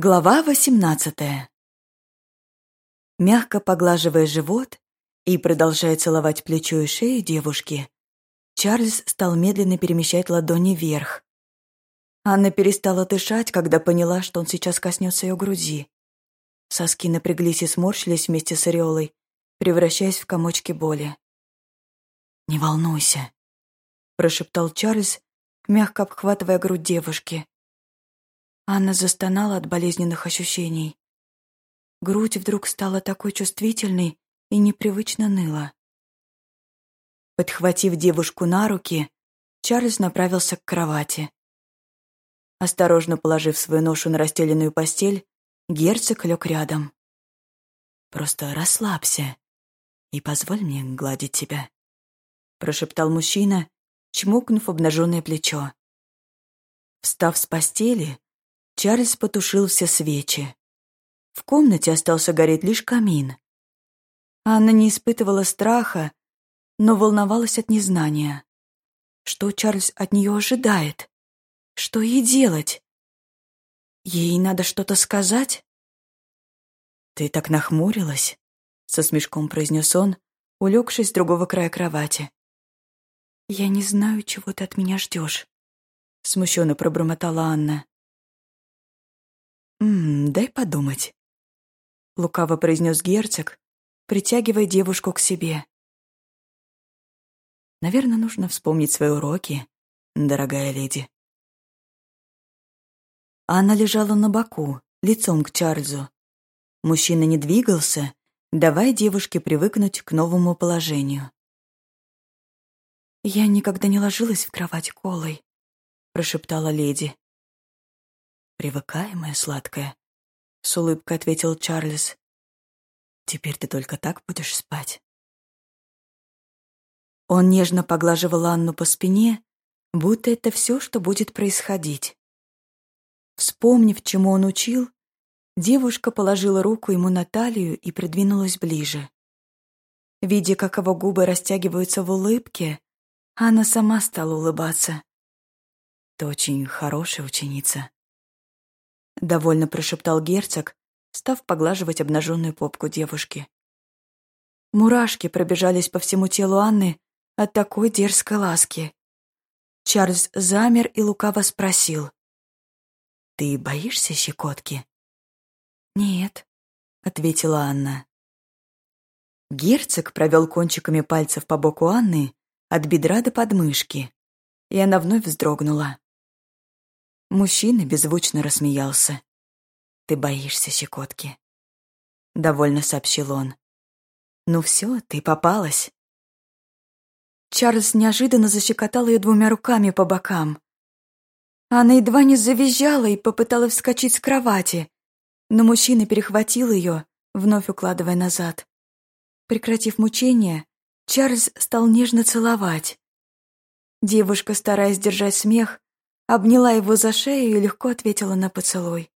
Глава восемнадцатая. Мягко поглаживая живот и продолжая целовать плечо и шею девушки, Чарльз стал медленно перемещать ладони вверх. Анна перестала дышать, когда поняла, что он сейчас коснется ее груди. Соски напряглись и сморщились вместе с ореолой, превращаясь в комочки боли. «Не волнуйся», — прошептал Чарльз, мягко обхватывая грудь девушки. Анна застонала от болезненных ощущений. Грудь вдруг стала такой чувствительной и непривычно ныла. Подхватив девушку на руки, Чарльз направился к кровати. Осторожно положив свою ношу на расстеленную постель, герцог лег рядом. «Просто расслабься и позволь мне гладить тебя», — прошептал мужчина, чмокнув обнаженное плечо. Встав с постели, Чарльз потушил все свечи. В комнате остался гореть лишь камин. Анна не испытывала страха, но волновалась от незнания. Что Чарльз от нее ожидает? Что ей делать? Ей надо что-то сказать? «Ты так нахмурилась», — со смешком произнес он, улегшись с другого края кровати. «Я не знаю, чего ты от меня ждешь», — смущенно пробормотала Анна. «Ммм, дай подумать», — лукаво произнес герцог, притягивая девушку к себе. «Наверное, нужно вспомнить свои уроки, дорогая леди». Анна лежала на боку, лицом к Чарльзу. Мужчина не двигался, давая девушке привыкнуть к новому положению. «Я никогда не ложилась в кровать колой», — прошептала леди. «Привыкаемая, сладкая», — с улыбкой ответил Чарльз. «Теперь ты только так будешь спать». Он нежно поглаживал Анну по спине, будто это все, что будет происходить. Вспомнив, чему он учил, девушка положила руку ему на талию и придвинулась ближе. Видя, как его губы растягиваются в улыбке, Анна сама стала улыбаться. «Ты очень хорошая ученица», — довольно прошептал герцог, став поглаживать обнаженную попку девушки. Мурашки пробежались по всему телу Анны от такой дерзкой ласки. Чарльз замер и лукаво спросил. «Ты боишься щекотки?» «Нет», — ответила Анна. Герцог провел кончиками пальцев по боку Анны от бедра до подмышки, и она вновь вздрогнула. Мужчина беззвучно рассмеялся. «Ты боишься щекотки», — довольно сообщил он. «Ну все, ты попалась». Чарльз неожиданно защекотал ее двумя руками по бокам. Она едва не завизжала и попыталась вскочить с кровати, но мужчина перехватил ее, вновь укладывая назад. Прекратив мучение, Чарльз стал нежно целовать. Девушка, стараясь держать смех, обняла его за шею и легко ответила на поцелуй.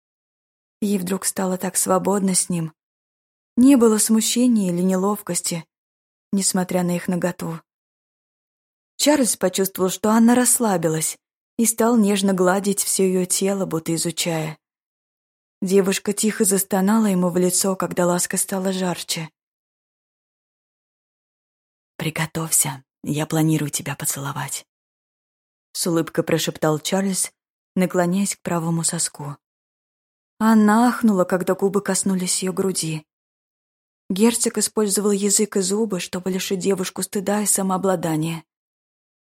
Ей вдруг стало так свободно с ним. Не было смущения или неловкости, несмотря на их наготу. Чарльз почувствовал, что Анна расслабилась, и стал нежно гладить все ее тело, будто изучая. Девушка тихо застонала ему в лицо, когда ласка стала жарче. «Приготовься, я планирую тебя поцеловать». С улыбкой прошептал Чарльз, наклоняясь к правому соску. Она ахнула, когда губы коснулись ее груди. Герцог использовал язык и зубы, чтобы лишить девушку стыда и самообладания.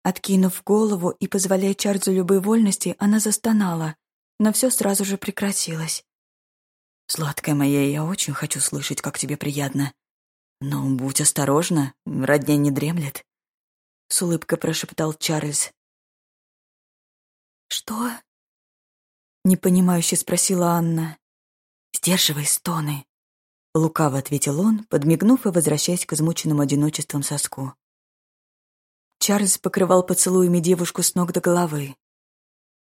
Откинув голову и позволяя Чарльзу любые вольности, она застонала, но все сразу же прекратилось. «Сладкая моя, я очень хочу слышать, как тебе приятно. Но будь осторожна, родня не дремлет», — с улыбкой прошептал Чарльз. «Что?» — непонимающе спросила Анна. «Сдерживай стоны», — лукаво ответил он, подмигнув и возвращаясь к измученному одиночеством соску. Чарльз покрывал поцелуями девушку с ног до головы.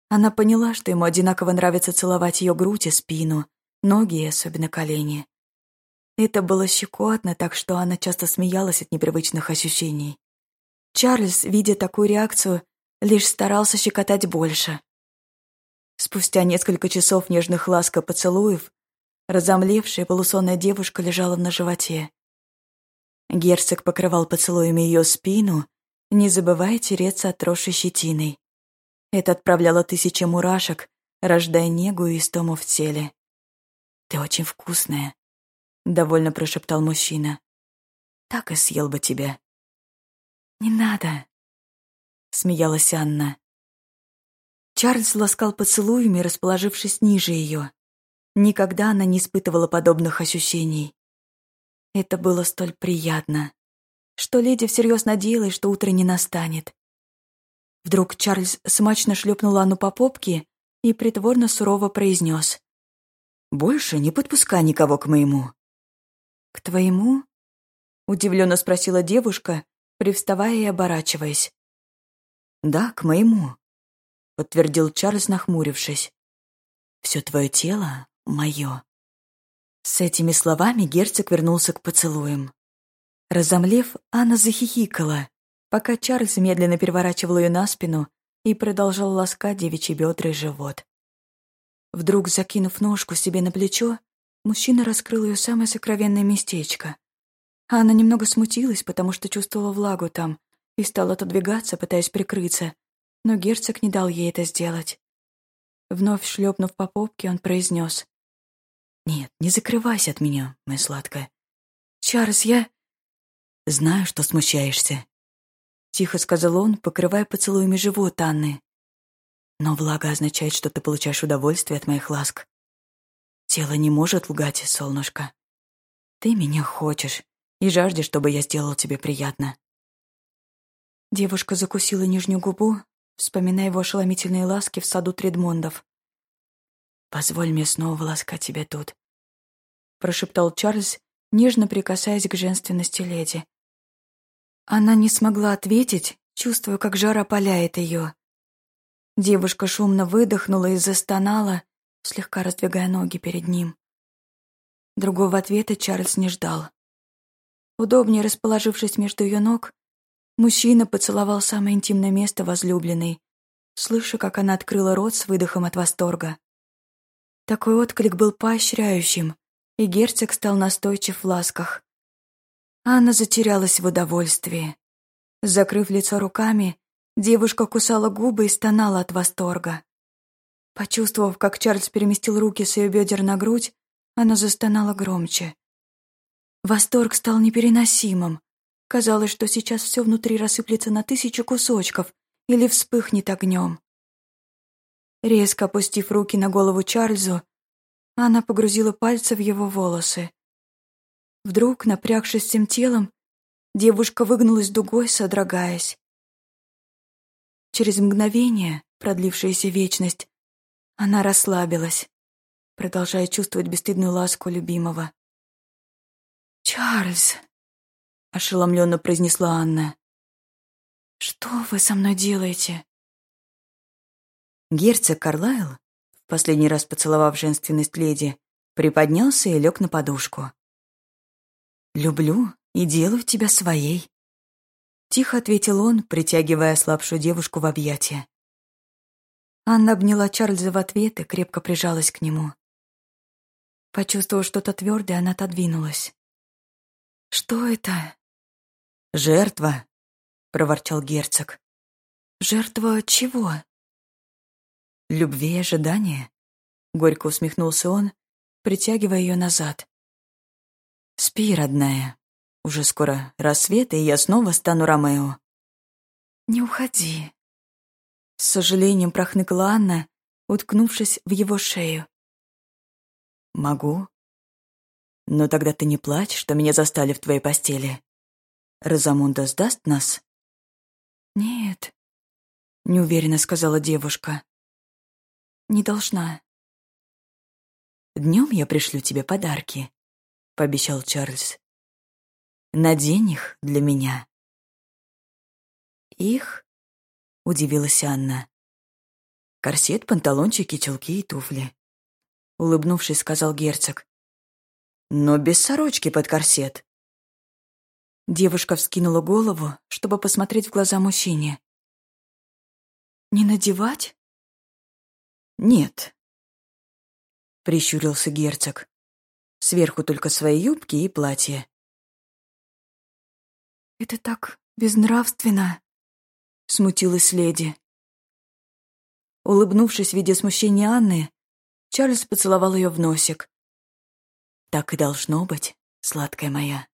Она поняла, что ему одинаково нравится целовать ее грудь и спину, ноги и особенно колени. Это было щекотно, так что она часто смеялась от непривычных ощущений. Чарльз, видя такую реакцию, лишь старался щекотать больше. Спустя несколько часов нежных ласк и поцелуев, разомлевшая полусонная девушка лежала на животе. Герцог покрывал поцелуями ее спину, не забывая тереться отросшей щетиной. Это отправляло тысячи мурашек, рождая негу и истому в теле. «Ты очень вкусная», — довольно прошептал мужчина. «Так и съел бы тебя». «Не надо», — смеялась Анна. Чарльз ласкал поцелуями, расположившись ниже ее. Никогда она не испытывала подобных ощущений. Это было столь приятно, что леди всерьез надеялась, что утро не настанет. Вдруг Чарльз смачно шлепнул Анну по попке и притворно сурово произнес. «Больше не подпускай никого к моему». «К твоему?» — удивленно спросила девушка, привставая и оборачиваясь. «Да, к моему», — подтвердил Чарльз, нахмурившись. «Все твое тело — мое». С этими словами герцог вернулся к поцелуям. Разомлев, Анна захихикала, пока Чарльз медленно переворачивал ее на спину и продолжал ласкать девичий бедра и живот. Вдруг, закинув ножку себе на плечо, мужчина раскрыл ее самое сокровенное местечко. Анна немного смутилась, потому что чувствовала влагу там, и стала отодвигаться, пытаясь прикрыться, но герцог не дал ей это сделать. Вновь шлепнув по попке, он произнес. «Нет, не закрывайся от меня, моя сладкая. Чарльз, я...» «Знаю, что смущаешься», — тихо сказал он, покрывая поцелуями живот Анны. «Но влага означает, что ты получаешь удовольствие от моих ласк. Тело не может лгать, солнышко. Ты меня хочешь и жаждешь, чтобы я сделал тебе приятно». Девушка закусила нижнюю губу, вспоминая его ошеломительные ласки в саду Тредмондов. «Позволь мне снова ласкать тебя тут», — прошептал Чарльз, нежно прикасаясь к женственности леди. Она не смогла ответить, чувствуя, как жар опаляет ее. Девушка шумно выдохнула и застонала, слегка раздвигая ноги перед ним. Другого ответа Чарльз не ждал. Удобнее расположившись между ее ног, мужчина поцеловал самое интимное место возлюбленной, слыша, как она открыла рот с выдохом от восторга. Такой отклик был поощряющим, и герцог стал настойчив в ласках. Анна затерялась в удовольствии. Закрыв лицо руками, девушка кусала губы и стонала от восторга. Почувствовав, как Чарльз переместил руки с ее бедер на грудь, она застонала громче. Восторг стал непереносимым. Казалось, что сейчас все внутри рассыплется на тысячу кусочков или вспыхнет огнем. Резко опустив руки на голову Чарльзу, она погрузила пальцы в его волосы. Вдруг, напрягшись всем телом, девушка выгнулась дугой, содрогаясь. Через мгновение, продлившееся вечность, она расслабилась, продолжая чувствовать бесстыдную ласку любимого. «Чарльз!» — ошеломленно произнесла Анна. «Что вы со мной делаете?» Герцог Карлайл, в последний раз поцеловав женственность леди, приподнялся и лег на подушку. «Люблю и делаю тебя своей», — тихо ответил он, притягивая слабшую девушку в объятия. Анна обняла Чарльза в ответ и крепко прижалась к нему. Почувствовав что-то твердое, она отодвинулась. «Что это?» «Жертва», — проворчал герцог. «Жертва чего?» любви и ожидания», — горько усмехнулся он, притягивая ее назад. «Спи, родная. Уже скоро рассвет, и я снова стану Ромео». «Не уходи», — с сожалением прохныкла Анна, уткнувшись в его шею. «Могу. Но тогда ты не плачь, что меня застали в твоей постели. Розамунда сдаст нас?» «Нет», — неуверенно сказала девушка не должна. Днем я пришлю тебе подарки, пообещал Чарльз. Надень их для меня. Их? Удивилась Анна. Корсет, панталончики, чулки и туфли. Улыбнувшись, сказал герцог. Но без сорочки под корсет. Девушка вскинула голову, чтобы посмотреть в глаза мужчине. «Не надевать?» «Нет», — прищурился герцог. «Сверху только свои юбки и платье». «Это так безнравственно», — смутилась леди. Улыбнувшись, видя смущение Анны, Чарльз поцеловал ее в носик. «Так и должно быть, сладкая моя».